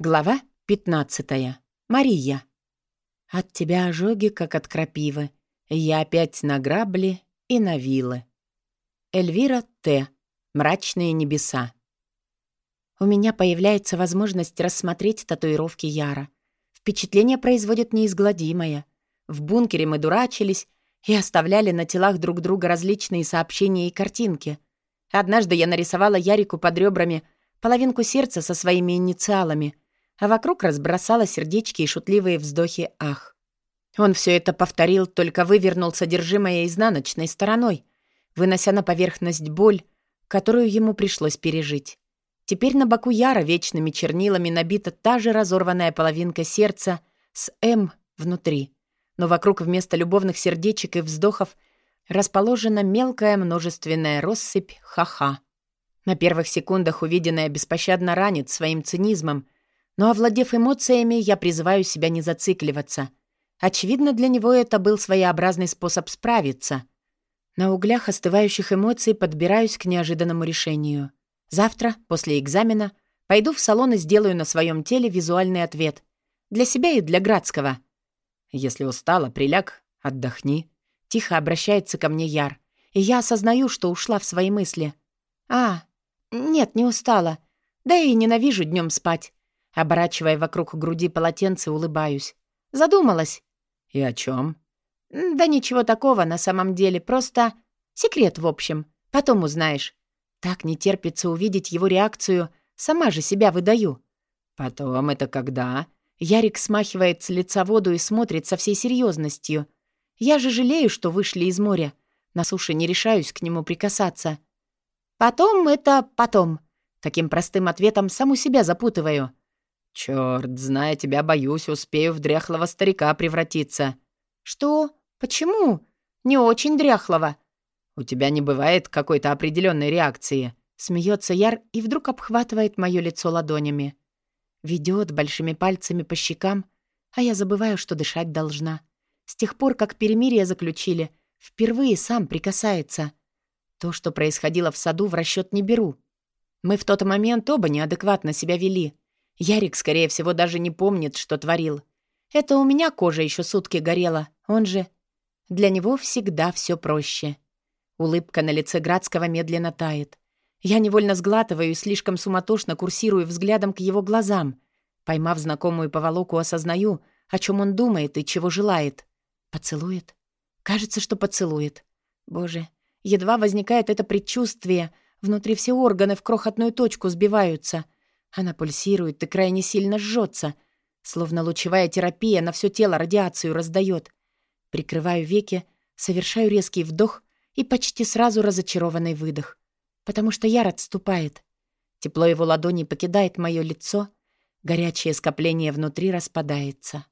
Глава 15. Мария. От тебя ожоги, как от крапивы. Я опять на грабли и на вилы. Эльвира Т. Мрачные небеса. У меня появляется возможность рассмотреть татуировки Яра. Впечатление производит неизгладимое. В бункере мы дурачились и оставляли на телах друг друга различные сообщения и картинки. Однажды я нарисовала Ярику под ребрами половинку сердца со своими инициалами — а вокруг разбросала сердечки и шутливые вздохи «ах». Он все это повторил, только вывернул содержимое изнаночной стороной, вынося на поверхность боль, которую ему пришлось пережить. Теперь на боку Яра вечными чернилами набита та же разорванная половинка сердца с «М» внутри. Но вокруг вместо любовных сердечек и вздохов расположена мелкая множественная россыпь «ха-ха». На первых секундах увиденное беспощадно ранит своим цинизмом, но, овладев эмоциями, я призываю себя не зацикливаться. Очевидно, для него это был своеобразный способ справиться. На углях остывающих эмоций подбираюсь к неожиданному решению. Завтра, после экзамена, пойду в салон и сделаю на своем теле визуальный ответ. Для себя и для Градского. Если устала, приляг, отдохни. Тихо обращается ко мне Яр. И я осознаю, что ушла в свои мысли. А, нет, не устала. Да и ненавижу днем спать. Оборачивая вокруг груди полотенце, улыбаюсь. Задумалась. «И о чем? «Да ничего такого на самом деле, просто секрет, в общем. Потом узнаешь. Так не терпится увидеть его реакцию, сама же себя выдаю». «Потом это когда?» Ярик смахивает с лица воду и смотрит со всей серьезностью. «Я же жалею, что вышли из моря. На суше не решаюсь к нему прикасаться». «Потом это потом». Таким простым ответом саму себя запутываю. «Чёрт, зная тебя, боюсь, успею в дряхлого старика превратиться». «Что? Почему? Не очень дряхлого». «У тебя не бывает какой-то определенной реакции?» Смеется Яр и вдруг обхватывает мое лицо ладонями. Ведет большими пальцами по щекам, а я забываю, что дышать должна. С тех пор, как перемирие заключили, впервые сам прикасается. То, что происходило в саду, в расчет не беру. Мы в тот момент оба неадекватно себя вели — Ярик, скорее всего, даже не помнит, что творил. Это у меня кожа еще сутки горела. Он же... Для него всегда все проще. Улыбка на лице Градского медленно тает. Я невольно сглатываю и слишком суматошно курсирую взглядом к его глазам. Поймав знакомую поволоку, осознаю, о чем он думает и чего желает. Поцелует? Кажется, что поцелует. Боже, едва возникает это предчувствие, внутри все органы в крохотную точку сбиваются — она пульсирует и крайне сильно жжется, словно лучевая терапия на все тело радиацию раздает. Прикрываю веки, совершаю резкий вдох и почти сразу разочарованный выдох, потому что яр отступает. Тепло его ладони покидает мое лицо, горячее скопление внутри распадается.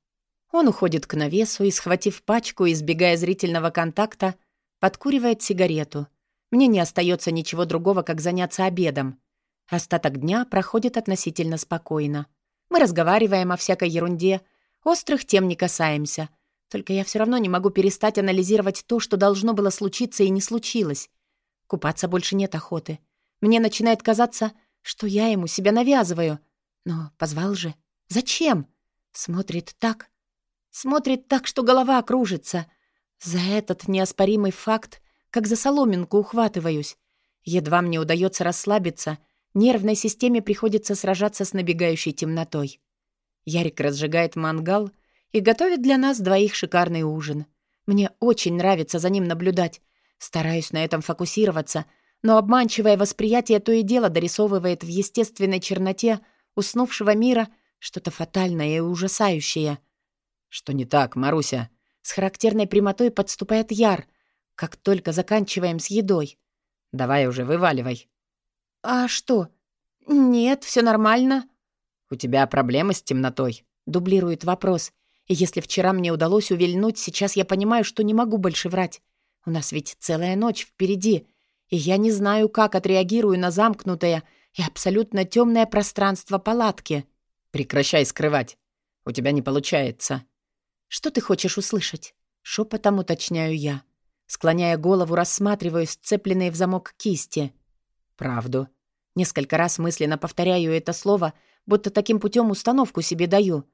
Он уходит к навесу и, схватив пачку, избегая зрительного контакта, подкуривает сигарету. Мне не остается ничего другого, как заняться обедом. Остаток дня проходит относительно спокойно. Мы разговариваем о всякой ерунде, острых тем не касаемся. Только я все равно не могу перестать анализировать то, что должно было случиться и не случилось. Купаться больше нет охоты. Мне начинает казаться, что я ему себя навязываю. Но позвал же. Зачем? Смотрит так. Смотрит так, что голова кружится. За этот неоспоримый факт, как за соломинку ухватываюсь. Едва мне удается расслабиться — Нервной системе приходится сражаться с набегающей темнотой. Ярик разжигает мангал и готовит для нас двоих шикарный ужин. Мне очень нравится за ним наблюдать. Стараюсь на этом фокусироваться, но обманчивое восприятие то и дело дорисовывает в естественной черноте уснувшего мира что-то фатальное и ужасающее. «Что не так, Маруся?» С характерной прямотой подступает Яр, как только заканчиваем с едой. «Давай уже, вываливай». «А что? Нет, все нормально». «У тебя проблемы с темнотой?» — дублирует вопрос. Если вчера мне удалось увильнуть, сейчас я понимаю, что не могу больше врать. У нас ведь целая ночь впереди, и я не знаю, как отреагирую на замкнутое и абсолютно темное пространство палатки. «Прекращай скрывать. У тебя не получается». «Что ты хочешь услышать?» — шепотом уточняю я. Склоняя голову, рассматриваю сцепленные в замок кисти — «Правду». Несколько раз мысленно повторяю это слово, будто таким путем установку себе даю.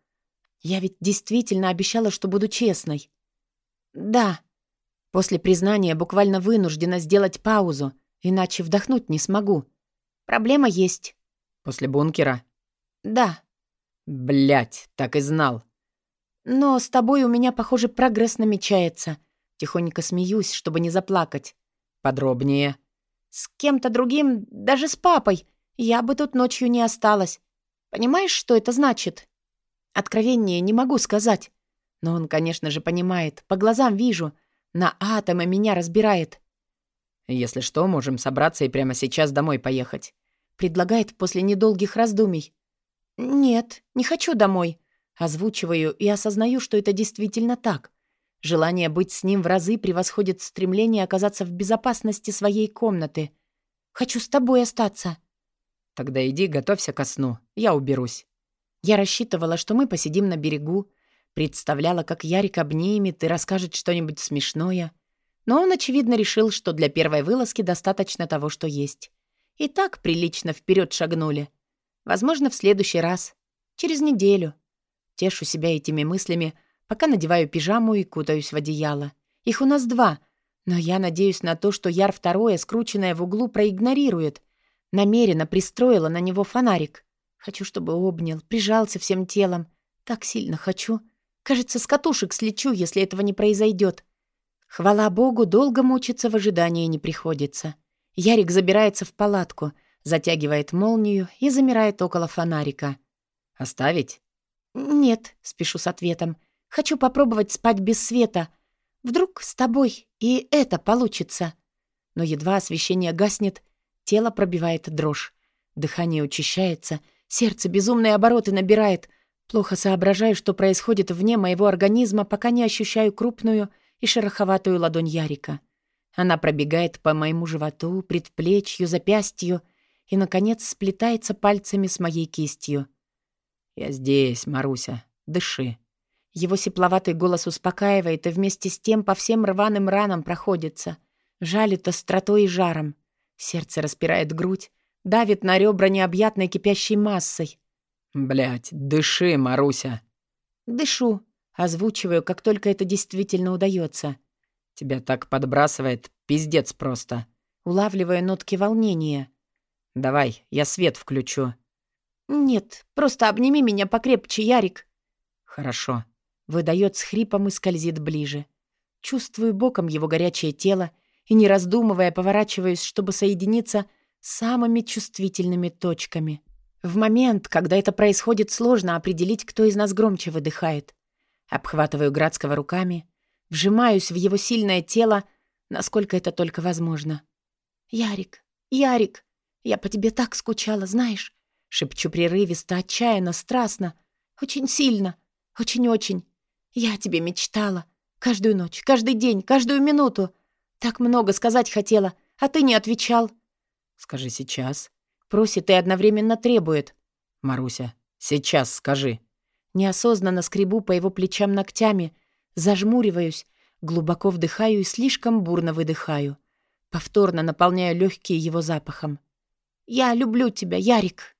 Я ведь действительно обещала, что буду честной. Да. После признания буквально вынуждена сделать паузу, иначе вдохнуть не смогу. Проблема есть. После бункера? Да. Блять, так и знал. Но с тобой у меня, похоже, прогресс намечается. Тихонько смеюсь, чтобы не заплакать. Подробнее. С кем-то другим, даже с папой, я бы тут ночью не осталась. Понимаешь, что это значит? Откровение не могу сказать. Но он, конечно же, понимает. По глазам вижу. На атомы меня разбирает. Если что, можем собраться и прямо сейчас домой поехать. Предлагает после недолгих раздумий. Нет, не хочу домой. Озвучиваю и осознаю, что это действительно так. Желание быть с ним в разы превосходит стремление оказаться в безопасности своей комнаты. Хочу с тобой остаться. Тогда иди, готовься ко сну. Я уберусь. Я рассчитывала, что мы посидим на берегу, представляла, как Ярик обнимет и расскажет что-нибудь смешное. Но он, очевидно, решил, что для первой вылазки достаточно того, что есть. И так прилично вперед шагнули. Возможно, в следующий раз. Через неделю. Тешу себя этими мыслями, пока надеваю пижаму и кутаюсь в одеяло. Их у нас два, но я надеюсь на то, что Яр второе, скрученное в углу, проигнорирует. Намеренно пристроила на него фонарик. Хочу, чтобы обнял, прижался всем телом. Так сильно хочу. Кажется, с катушек слечу, если этого не произойдет. Хвала богу, долго мучиться в ожидании не приходится. Ярик забирается в палатку, затягивает молнию и замирает около фонарика. «Оставить?» «Нет», — спешу с ответом. «Хочу попробовать спать без света. Вдруг с тобой и это получится». Но едва освещение гаснет, тело пробивает дрожь. Дыхание учащается, сердце безумные обороты набирает. Плохо соображаю, что происходит вне моего организма, пока не ощущаю крупную и шероховатую ладонь Ярика. Она пробегает по моему животу, предплечью, запястью и, наконец, сплетается пальцами с моей кистью. «Я здесь, Маруся. Дыши». Его сепловатый голос успокаивает и вместе с тем по всем рваным ранам проходится. Жалит остротой и жаром. Сердце распирает грудь, давит на ребра необъятной кипящей массой. Блять, дыши, Маруся. Дышу, озвучиваю, как только это действительно удается. Тебя так подбрасывает, пиздец просто. Улавливая нотки волнения. Давай, я свет включу. «Нет, просто обними меня покрепче, Ярик». «Хорошо». Выдает с хрипом и скользит ближе. Чувствую боком его горячее тело и, не раздумывая, поворачиваюсь, чтобы соединиться с самыми чувствительными точками. В момент, когда это происходит, сложно определить, кто из нас громче выдыхает. Обхватываю Градского руками, вжимаюсь в его сильное тело, насколько это только возможно. «Ярик, Ярик, я по тебе так скучала, знаешь? Шепчу прерывисто, отчаянно, страстно. Очень сильно. Очень-очень. Я о тебе мечтала. Каждую ночь, каждый день, каждую минуту. Так много сказать хотела, а ты не отвечал. Скажи сейчас. Просит и одновременно требует. Маруся, сейчас скажи. Неосознанно скребу по его плечам ногтями, зажмуриваюсь, глубоко вдыхаю и слишком бурно выдыхаю. Повторно наполняю легкие его запахом. «Я люблю тебя, Ярик!»